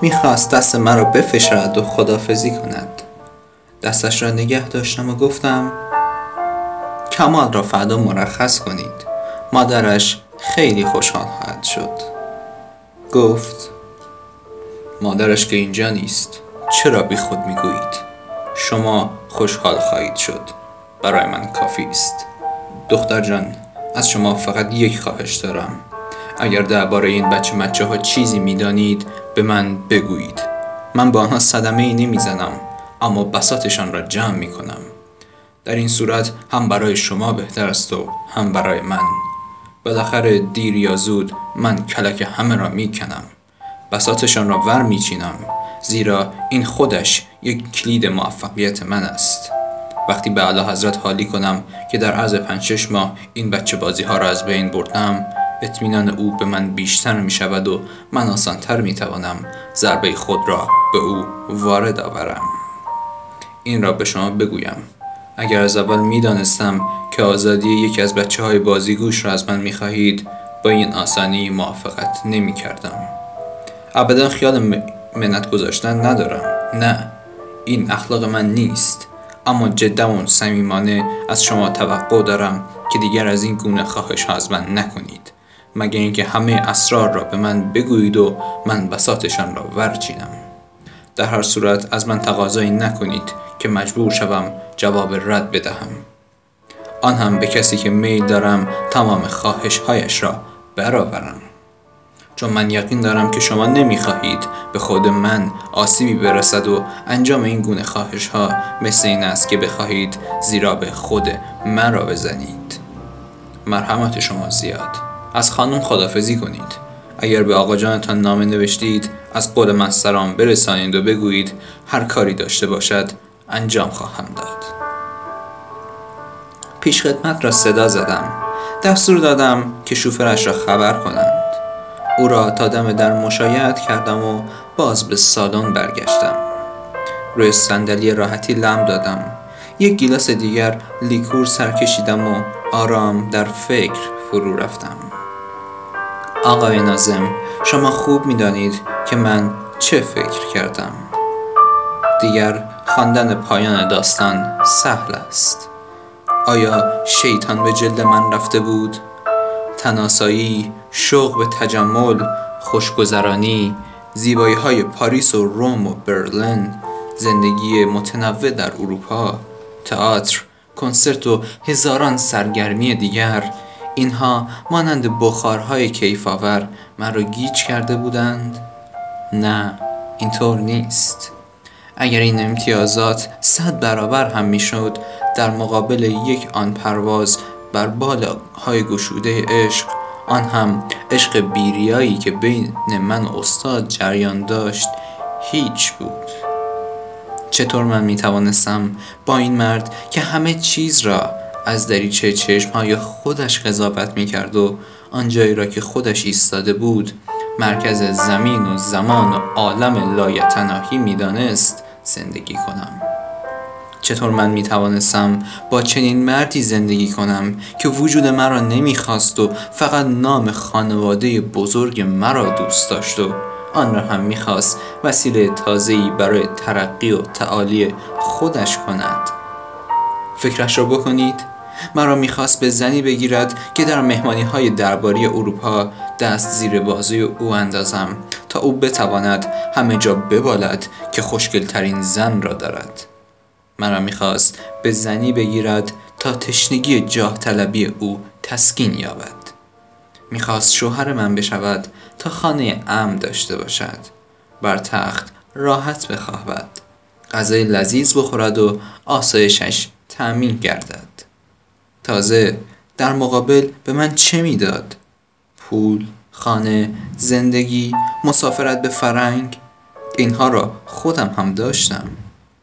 می‌خواست دست مرا بفشرد و خدافزی کند. دستش را نگه داشتم و گفتم کمال را فردا مرخص کنید. مادرش خیلی خوشحال خواهد شد. گفت مادرش که اینجا نیست چرا بی خود می‌گویید؟ شما خوشحال خواهید شد. برای من کافی است دختر جان از شما فقط یک خواهش دارم. اگر درباره این بچه مچه ها چیزی می‌دانید به من بگویید. من با آنها صدمه ای نمی‌زنم اما بساتشان را جمع می کنم در این صورت هم برای شما بهتر است و هم برای من. بالاخره دیر یا زود من کلک همه را می کنم بساتشان را ور می چینم زیرا این خودش یک کلید موفقیت من است. وقتی به اعلی حضرت حالی کنم که در عرض پنج ماه این بچه بازی ها را از بین بردم اطمینان او به من بیشتر می شود و من آسانتر می توانم ضربه خود را به او وارد آورم. این را به شما بگویم. اگر از اول می دانستم که آزادی یکی از بچه های بازیگوش را از من می خواهید با این آسانی موافقت نمی کردم ابدا خیال منت گذاشتن ندارم. نه این اخلاق من نیست. اما جدا و صمیمانه از شما توقع دارم که دیگر از این گونه خواهش ها از من نکنید. مگر اینکه همه اسرار را به من بگویید و من بساتشان را ورچینم. در هر صورت از من تقاضایی نکنید که مجبور شوم جواب رد بدهم. آن هم به کسی که میل دارم تمام خواهش هایش را برآورم. چون من یقین دارم که شما نمی‌خواهید به خود من آسیبی برسد و انجام این گونه خواهش ها مثل این است که بخواهید زیرا به خود مرا بزنید. مرحمت شما زیاد. از خانم خدافزی کنید. اگر به آقا جانتان نامه نوشتید از قول مستران برسانید و بگویید هر کاری داشته باشد انجام خواهم داد. پیش خدمت را صدا زدم. دستور دادم که شوفرش را خبر کنند. او را تا دم در مشایعت کردم و باز به سالن برگشتم. روی صندلی راحتی لم دادم. یک گیلاس دیگر لیکور سر کشیدم و آرام در فکر فرو رفتم. آقای نازم شما خوب می‌دانید که من چه فکر کردم. دیگر خواندن پایان داستان سهل است. آیا شیطان به جلد من رفته بود؟ تناسایی شوق به تجمل خوشگذرانی زیبایی های پاریس و روم و برلین زندگی متنوع در اروپا تئاتر کنسرت و هزاران سرگرمی دیگر اینها مانند بخارهای کیفاور مرا گیج کرده بودند. نه اینطور نیست. اگر این امتیازات صد برابر هم می‌شد در مقابل یک آن پرواز بر های گشوده عشق آن هم عشق بیریایی که بین من و استاد جریان داشت هیچ بود. چطور من می توانستم با این مرد که همه چیز را از دریچه چشمهای خودش قضاوت می کرد و آنجایی را که خودش ایستاده بود مرکز زمین و زمان و عالم لایتناهی می دانست زندگی کنم. چطور من می توانستم با چنین مردی زندگی کنم که وجود مرا نمی‌خواست و فقط نام خانواده بزرگ مرا دوست داشت و آن را هم می‌خواست وسیله تازه‌ای برای ترقی و تعالی خودش کند؟ فکرش را بکنید. مرا می‌خواست به زنی بگیرد که در مهمانی های درباری اروپا دست زیر بازوی او اندازم تا او بتواند همه جا ببالد که خوشگلترین زن را دارد. مرا می‌خواست به زنی بگیرد تا تشنگی جاه طلبی او تسکین یابد. می‌خواست شوهر من بشود تا خانه ام داشته باشد. بر تخت راحت بخواهد. غذای لذیذ بخورد و آسایشش تأمین گردد. تازه در مقابل به من چه می‌داد؟ پول خانه زندگی مسافرت به فرنگ اینها را خودم هم داشتم.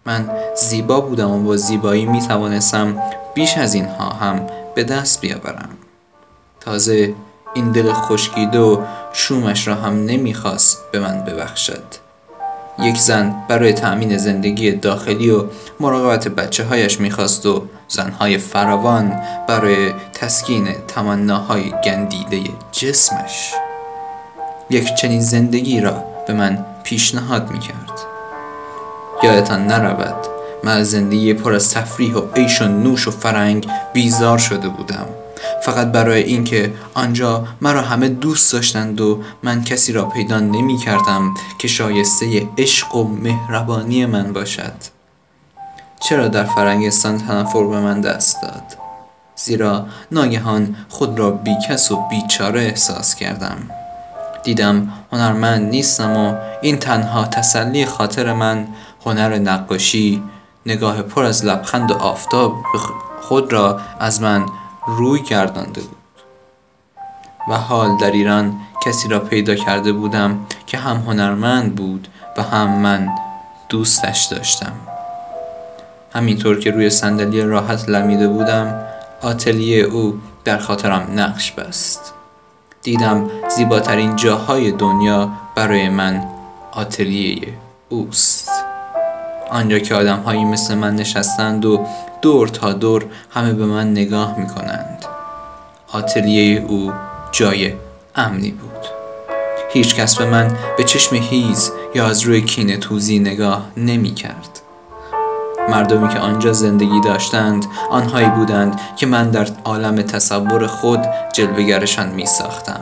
من زیبا بودم و با زیبایی می توانستم بیش از اینها هم به دست بیاورم. تازه این دل خشکیده و شومش را هم نمی‌خواست به من ببخشد. یک زن برای تأمین زندگی داخلی و مراقبت بچه هایش می‌خواست و زنهای فراوان برای تسکین تمناهای گندیده جسمش. یک چنین زندگی را به من پیشنهاد می‌کرد. یادتان نرود من از زندگی پر از تفریح و عیش و نوش و فرنگ بیزار شده بودم. فقط برای اینکه آنجا مرا همه دوست داشتند و من کسی را پیدا نمی کردم که شایسته عشق و مهربانی من باشد. چرا در فرنگستان تنفر به من دست داد؟ زیرا ناگهان خود را بیکس و بیچاره احساس کردم. دیدم هنرمند نیستم و این تنها تسلی خاطر من هنر نقاشی نگاه پر از لبخند و آفتاب خود را از من روی گردانده بود. و حال در ایران کسی را پیدا کرده بودم که هم هنرمند بود و هم من دوستش داشتم. همینطور که روی صندلی راحت لمیده بودم آتلیه او در خاطرم نقش بست. دیدم زیباترین جاهای دنیا برای من آتلیه اوست. آنجا که آدم هایی مثل من نشستند و دور تا دور همه به من نگاه می کنند آتلیه او جای امنی بود. هیچ کس به من به چشم هیز یا از روی کینه توزی نگاه نمی کرد مردمی که آنجا زندگی داشتند آنهایی بودند که من در عالم تصور خود جلوگرشان می ساختم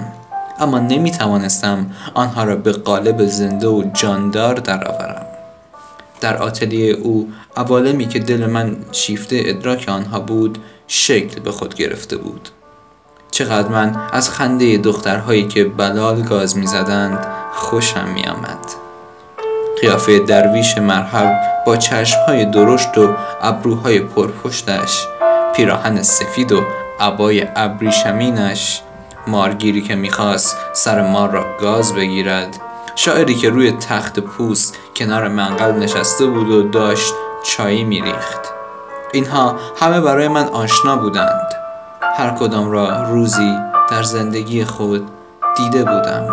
اما نمی توانستم آنها را به قالب زنده و جاندار درآورم. در آتلیه او عوالمی که دل من شیفته ادراک آنها بود شکل به خود گرفته بود. چقدر من از خنده دخترهایی که بلال گاز می‌زدند خوشم میآمد. قیافه درویش مرحب با چشمهای درشت و ابروهای پرپشتش پیراهن سفید و عبای ابریشمینش مارگیری که می‌خواست سر مار را گاز بگیرد شاعری که روی تخت پوست کنار منقل نشسته بود و داشت چایی میریخت. اینها همه برای من آشنا بودند. هر کدام را روزی در زندگی خود دیده بودم.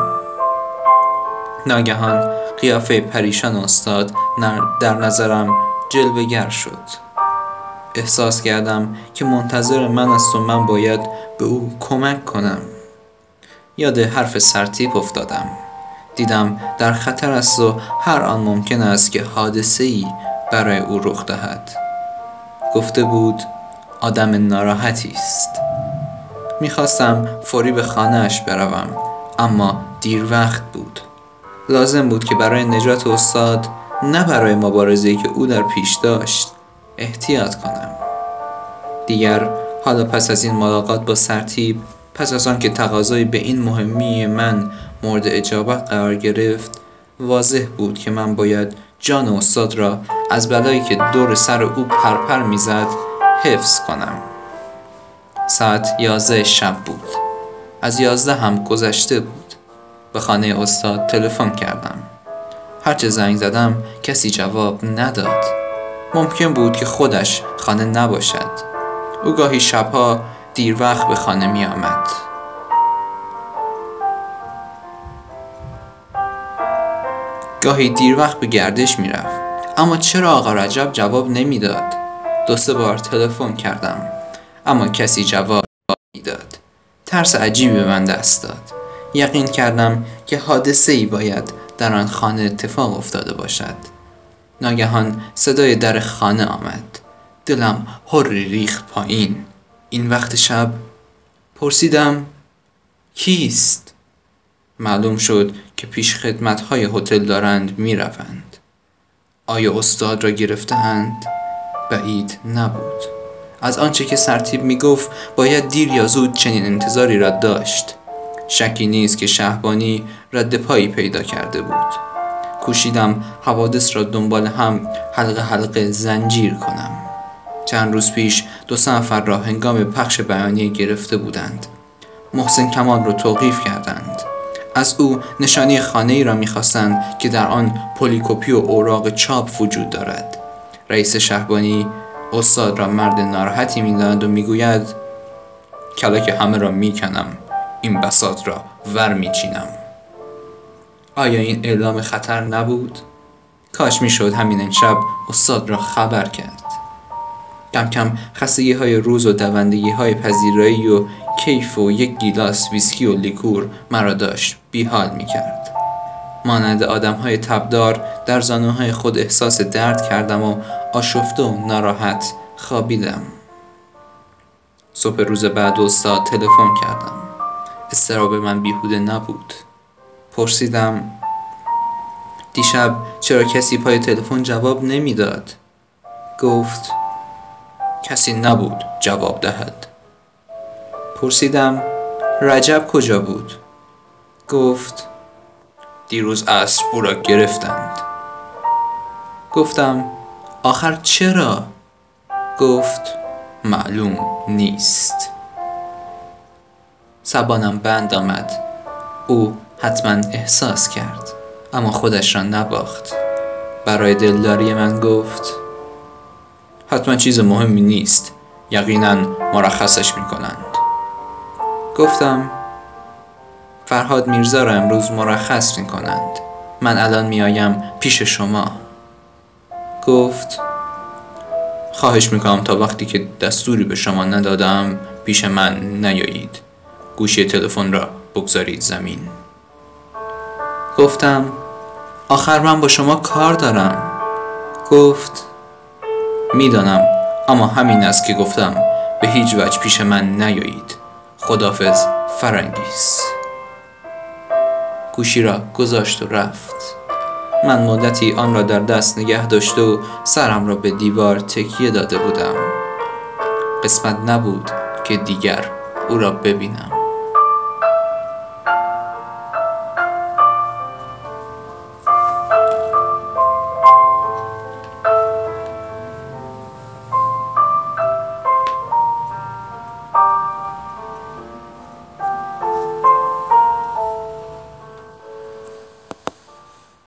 ناگهان قیافه پریشان استاد در نظرم جلوگر شد. احساس کردم که منتظر من است و من باید به او کمک کنم. یاد حرف سرتیپ افتادم. دیدم در خطر است و هر آن ممکن است که حادثه ای برای او رخ دهد. گفته بود آدم ناراحتی است. می‌خواستم فوری به خانهاش بروم اما دیر وقت بود. لازم بود که برای نجات استاد نه برای مبارزه که او در پیش داشت احتیاط کنم. دیگر حالا پس از این ملاقات با سرتیب پس از آن که تقاضای به این مهمی من مورد اجابت قرار گرفت. واضح بود که من باید جان استاد را از بلایی که دور سر او پرپر می‌زد حفظ کنم. ساعت یازده شب بود. از یازده هم گذشته بود. به خانه استاد تلفن کردم. هرچه زنگ زدم کسی جواب نداد. ممکن بود که خودش خانه نباشد. او گاهی شبها دیر وقت به خانه می آمد گاهی دیر وقت به گردش می رفت اما چرا آقا رجب جواب نمی‌داد؟ دو سه بار تلفن کردم. اما کسی جواب می‌داد ترس عجیبی به من دست داد. یقین کردم که حادثه ای باید در آن خانه اتفاق افتاده باشد. ناگهان صدای در خانه آمد. دلم هر ریخت پایین. این وقت شب پرسیدم کیست؟ معلوم شد که پیش خدمت های هتل دارند می روند. آیا استاد را گرفتهاند؟ بعید نبود. از آنچه که سرتیب می گفت باید دیر یا زود چنین انتظاری را داشت. شکی نیست که شهبانی رد پایی پیدا کرده بود. کوشیدم حوادث را دنبال هم حلقه حلقه زنجیر کنم. چند روز پیش دو نفر را هنگام پخش بیانیه گرفته بودند. محسن کمال را توقیف کردند. از او نشانی خانه ای را می‌خواستند که در آن پلیکوپی و اوراق چاپ وجود دارد. رئیس شهبانی استاد را مرد ناراحتی می‌داند و می‌گوید کلک همه را می‌کنم این بساط را ور میچینم. آیا این اعلام خطر نبود؟ کاش می‌شد همین امشب استاد را خبر کرد. کم کم خستگی های روز و دوندگی های پذیرایی و کیف و یک گیلاس ویسکی و لیکور مرا داشت بیحال می کرد مانند آدم های تبدار در زانوهای خود احساس درد کردم و آشفته و ناراحت خوابیدم. صبح روز بعد استاد تلفن کردم. استراب من بیهوده نبود. پرسیدم دیشب چرا کسی پای تلفن جواب نمی‌داد؟ گفت کسی نبود جواب دهد. پرسیدم رجب کجا بود؟ گفت دیروز عصر او را گرفتند. گفتم آخر چرا؟ گفت معلوم نیست. سبانم بند آمد. او حتما احساس کرد اما خودش را نباخت. برای دلداری من گفت حتما چیز مهمی نیست. یقینا مرخصش می کنند گفتم فرهاد میرزا را امروز مرخص می کنند من الان می آیم پیش شما. گفت خواهش می‌کنم تا وقتی که دستوری به شما ندادم پیش من نیایید. گوشی تلفن را بگذارید زمین. گفتم آخر من با شما کار دارم. گفت می‌دانم اما همین است که گفتم به هیچ وجه پیش من نیایید. خدافز فرنگیس. گوشی را گذاشت و رفت. من مدتی آن را در دست نگه داشته و سرم را به دیوار تکیه داده بودم. قسمت نبود که دیگر او را ببینم.